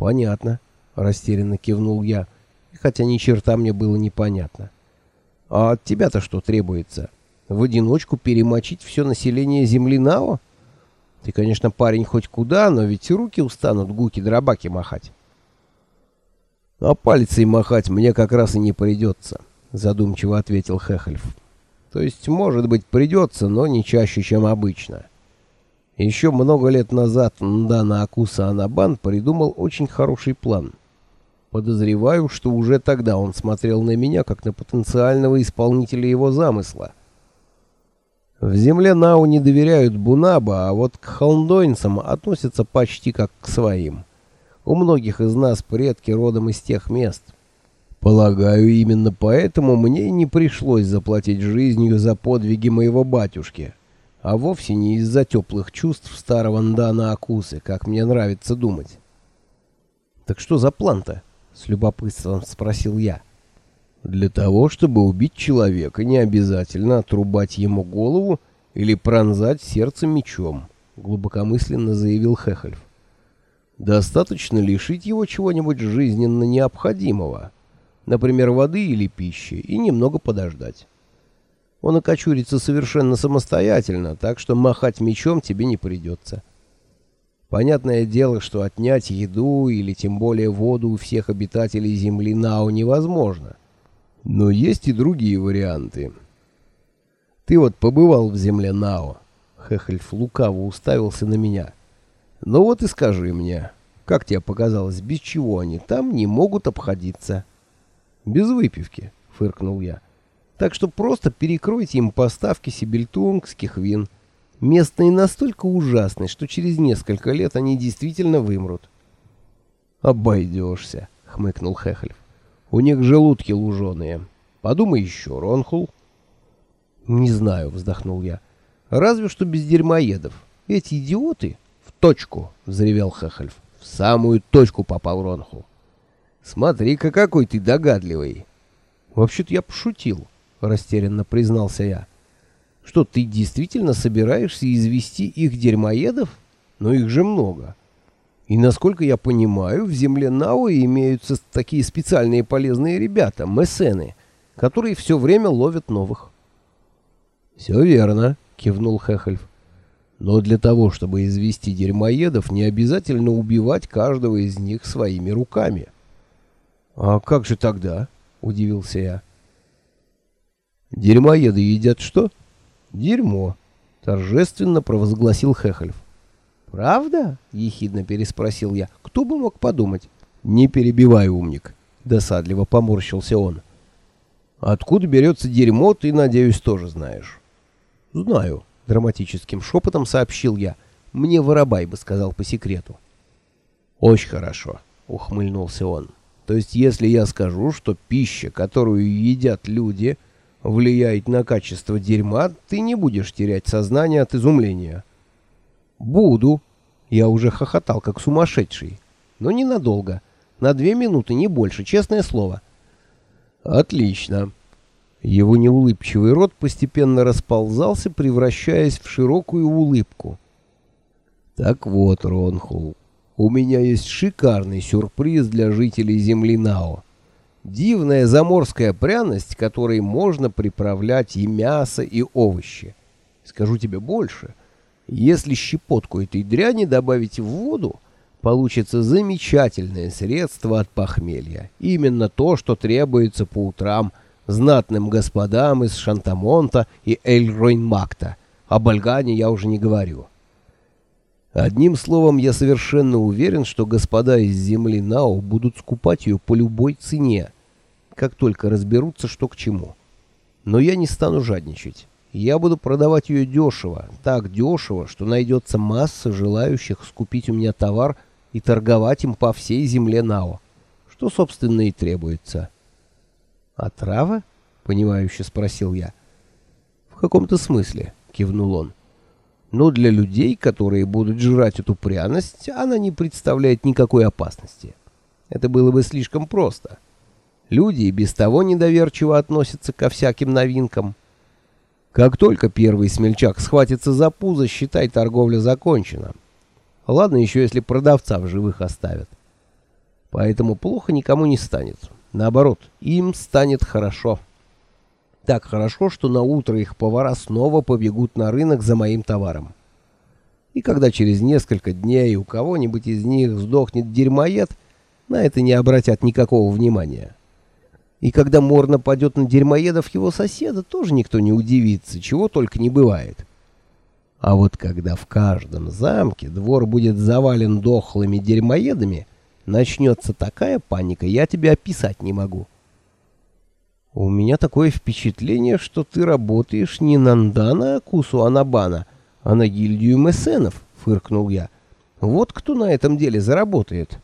Понятно, растерянно кивнул я, хотя ни черта мне было непонятно. А от тебя-то что требуется? В одиночку перемочить все население земли Нао? Ты, конечно, парень хоть куда, но ведь руки устанут гуки-дробаки махать. А пальцей махать мне как раз и не придется, задумчиво ответил Хехельф. То есть, может быть, придется, но не чаще, чем обычно. Еще много лет назад Ндана Акуса Анабан придумал очень хороший план. Подозреваю, что уже тогда он смотрел на меня как на потенциального исполнителя его замысла. В земле Нау не доверяют Бунаба, а вот к холндойнцам относятся почти как к своим. У многих из нас предки родом из тех мест. Полагаю, именно поэтому мне не пришлось заплатить жизнью за подвиги моего батюшки, а вовсе не из-за теплых чувств старого Ндана Акусы, как мне нравится думать. Так что за план-то? с любопытством спросил я. Для того, чтобы убить человека, не обязательно отрубать ему голову или пронзать сердце мечом, глубокомысленно заявил Хехельф. Достаточно лишить его чего-нибудь жизненно необходимого например, воды или пищи, и немного подождать. Он окочурится совершенно самостоятельно, так что махать мечом тебе не придется. Понятное дело, что отнять еду или тем более воду у всех обитателей Земли Нао невозможно. Но есть и другие варианты. Ты вот побывал в Земле Нао. Хехельф лукаво уставился на меня. Ну вот и скажи мне, как тебе показалось, без чего они там не могут обходиться? Без выпивки, фыркнул я. Так что просто перекройте им поставки сибельтунгских вин. Местные настолько ужасны, что через несколько лет они действительно вымрут. Обойдешься, хмыкнул Хехлев. У них желудки луженые. Подумай еще, Ронхул. Не знаю, вздохнул я. Разве что без дерьмоедов. Эти идиоты в точку, взревел Хехельф. В самую точку попал Ронхул. Смотри-ка, какой ты догадливый. Вообще-то я пошутил, растерянно признался я. Что, ты действительно собираешься извести их дерьмоедов? Но их же много. И насколько я понимаю, в земле Науи имеются такие специальные полезные ребята, мессены, которые все время ловят новых. Все верно, кивнул Хехельф. Но для того, чтобы извести дерьмоедов, не обязательно убивать каждого из них своими руками. — «А как же тогда?» — удивился я. «Дерьмоеды едят что?» «Дерьмо», — торжественно провозгласил Хехельф. «Правда?» — ехидно переспросил я. «Кто бы мог подумать?» «Не перебивай, умник», — досадливо поморщился он. «Откуда берется дерьмо, ты, надеюсь, тоже знаешь». «Знаю», — драматическим шепотом сообщил я. «Мне Воробай бы сказал по секрету». «Очень хорошо», — ухмыльнулся он. То есть, если я скажу, что пища, которую едят люди, влияет на качество дерьма, ты не будешь терять сознание от изумления. Буду. Я уже хохотал, как сумасшедший. Но ненадолго. На две минуты, не больше, честное слово. Отлично. Его неулыбчивый рот постепенно расползался, превращаясь в широкую улыбку. Так вот, Ронхул, у меня есть шикарный сюрприз для жителей земли Нао. Дивная заморская пряность, которой можно приправлять и мясо, и овощи. Скажу тебе больше. Если щепотку этой дряни добавить в воду, получится замечательное средство от похмелья. Именно то, что требуется по утрам знатным господам из Шантамонта и Эль-Ройнмакта. О Бальгане я уже не говорю. Одним словом, я совершенно уверен, что господа из земли Нао будут скупать ее по любой цене, как только разберутся, что к чему. Но я не стану жадничать. Я буду продавать ее дешево, так дешево, что найдется масса желающих скупить у меня товар и торговать им по всей земле Нао, что, собственно, и требуется. «А трава?» — понимающе спросил я. «В каком-то смысле», — кивнул он. Но для людей, которые будут жрать эту пряность, она не представляет никакой опасности. Это было бы слишком просто. Люди и без того недоверчиво относятся ко всяким новинкам. Как только первый смельчак схватится за пузо, считай, торговля закончена. Ладно еще, если продавца в живых оставят. Поэтому плохо никому не станет. Наоборот, им станет хорошо. Так хорошо, что на утро их повара снова побегут на рынок за моим товаром. И когда через несколько дней у кого-нибудь из них сдохнет дерьмоед, на это не обратят никакого внимания. И когда мор нападет на дерьмоедов его соседа, тоже никто не удивится, чего только не бывает. А вот когда в каждом замке двор будет завален дохлыми дерьмоедами, начнется такая паника, я тебе описать не могу. У меня такое впечатление, что ты работаешь не на Ндана Кусу Анабана, а на гильдию мессенов, фыркнул я. Вот кто на этом деле заработает.